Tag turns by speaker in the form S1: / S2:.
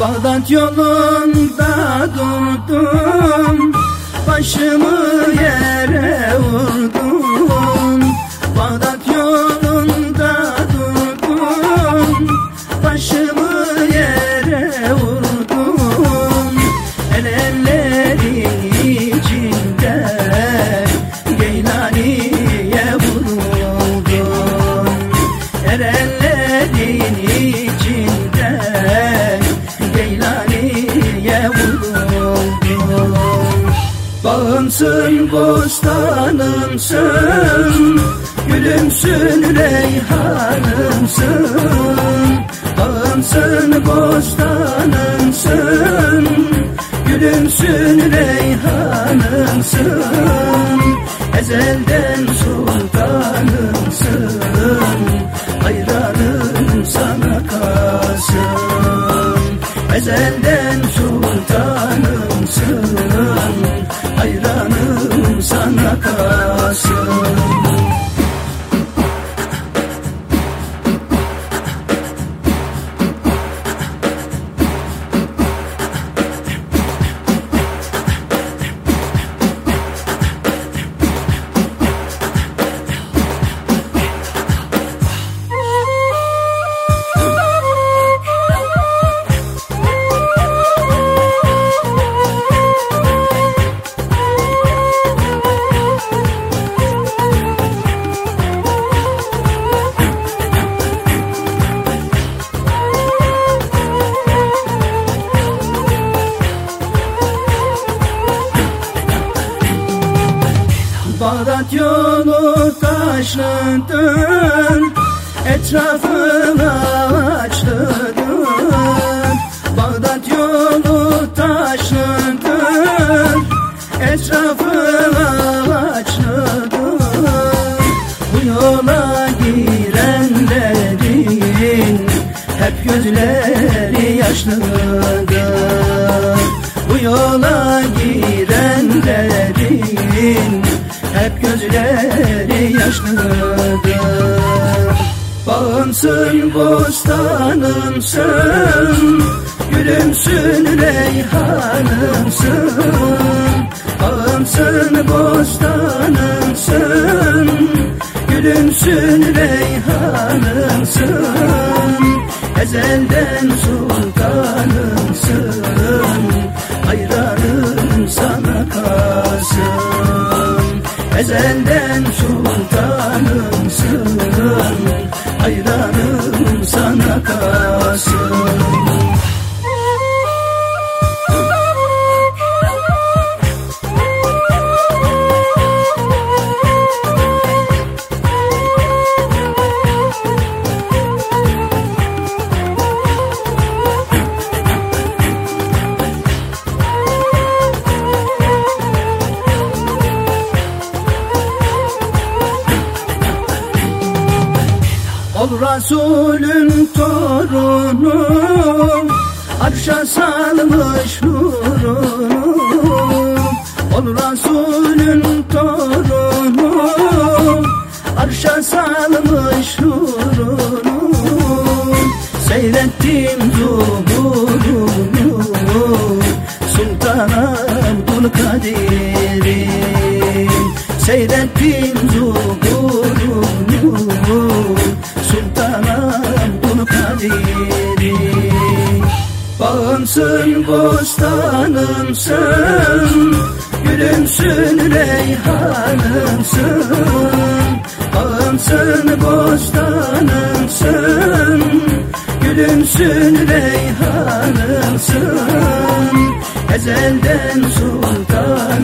S1: Bağdat yolunda durdum. Başımı yere vurdum Bağımsın bostanımsın Gülümsün reyhanımsın Bağımsın bostanımsın Gülümsün reyhanımsın Ezelden sultanımsın Hayranım sana kalsın. Ezelden sultanımsın Bağdat yolu taşlıdır Etrafı ağaçlıdır Bağdat yolu taşlıdır Etrafı ağaçlıdır Bu yola girenlerin Hep gözleri yaşlıdır yaşlıdır Bağımsın bostanımsın Gülümsün reyhanımsın. Bağımsın bostanımsın Gülümsün reyhanımsın. Ezelden sultanımsın Hayranım sana kalsın Resulün torunu Arşa salmış nurunu. Ol Resulün torunu Arşa salmış nurunu. Seyrettim zuhurunu Sultan Abdülkadir'i Seyrettim zuhurunu Sultan Abdülkadir'i Bağımsın bostanımsın Gülümsün reyhanımsın. Bağımsın bostanımsın Gülümsün reyhanımsın. Ezelden sultanımsın